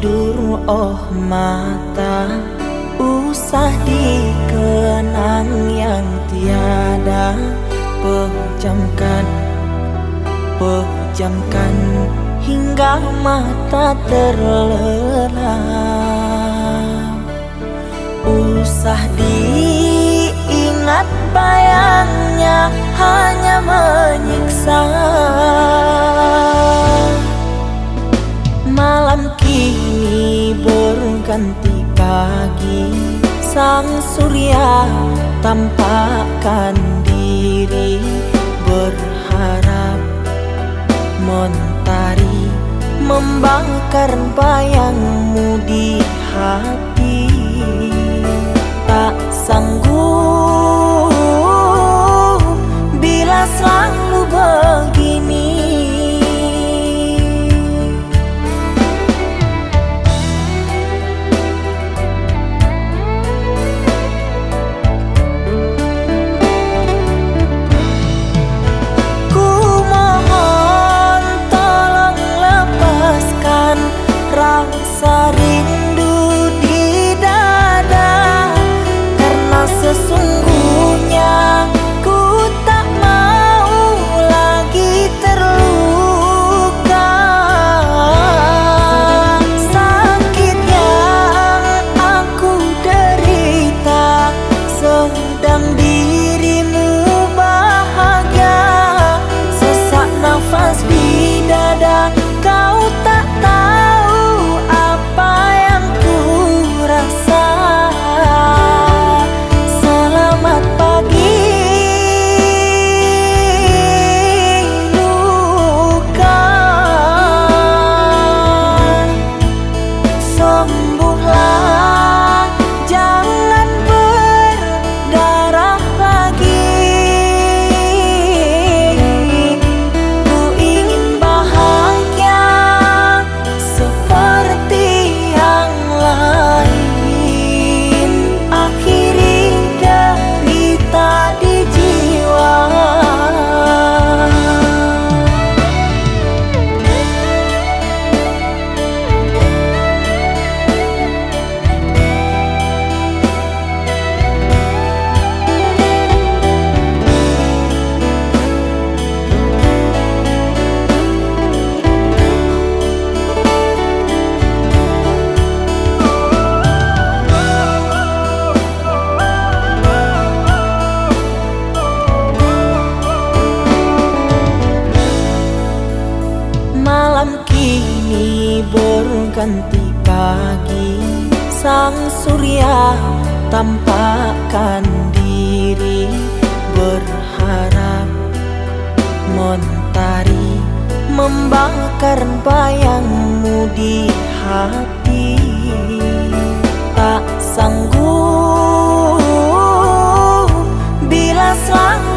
tidur oh mata Usah dikenang yang tiada Pejamkan, pejamkan Hingga mata terlelap. Usah diingat bayangnya hanya menyiksa berganti pagi. Sang surya tampakkan diri Berharap. Mentari Membakar bayangmu di hati. Tak sanggup ganti pagi sang surya tampakkan diri berharap. Mentari membakar bayangmu di hati. Tak sanggup bila selang